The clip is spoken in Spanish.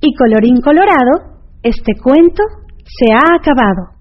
Y colorín colorado, este cuento se ha acabado.